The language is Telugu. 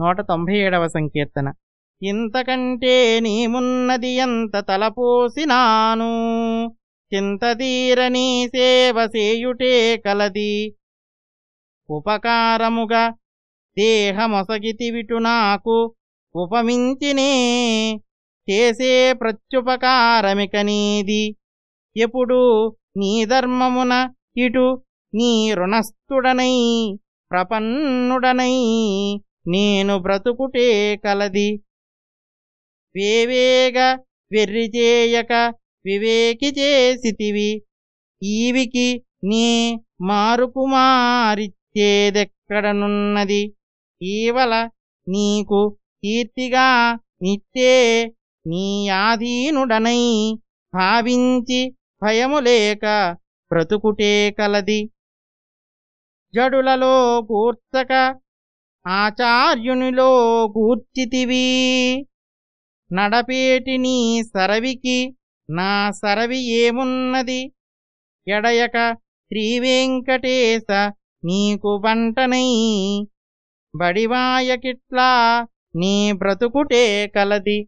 నూట తొంభై ఏడవ సంకీర్తన. ఇంతకంటే నీమున్నది ఎంత తలపోసినాను? చింతదీరని సేవ సేయుటే కలది. ఉపకారముగా దేహమొసగితివిటు నాకు ఉపమించినే చేసే ప్రత్యుపకారమిక నీది. ఎప్పుడు నీ ధర్మమున ఇటు నీ రుణస్థుడనై ప్రపన్నుడనై నేను బ్రతుకుటే కలది. వేవేగ వెర్రిచేయక వివేకి చేసితివి. ఈవికి నీ మారుకుమారిచ్చేదెక్కడనున్నది? ఈవల నీకు కీర్తిగా నిత్తే నీ ఆధీనుడనై భావించి భయము లేక బ్రతుకుటే కలది. జడులలో కూర్చక ఆచార్యునిలో కూర్చితివి నడపేటి నీ సరవికి నా సరవి ఏమున్నది? ఎడయక శ్రీవేంకటేశ నీకు వంటనై. బడివాయకిట్లా నీ బ్రతుకుటే కలది.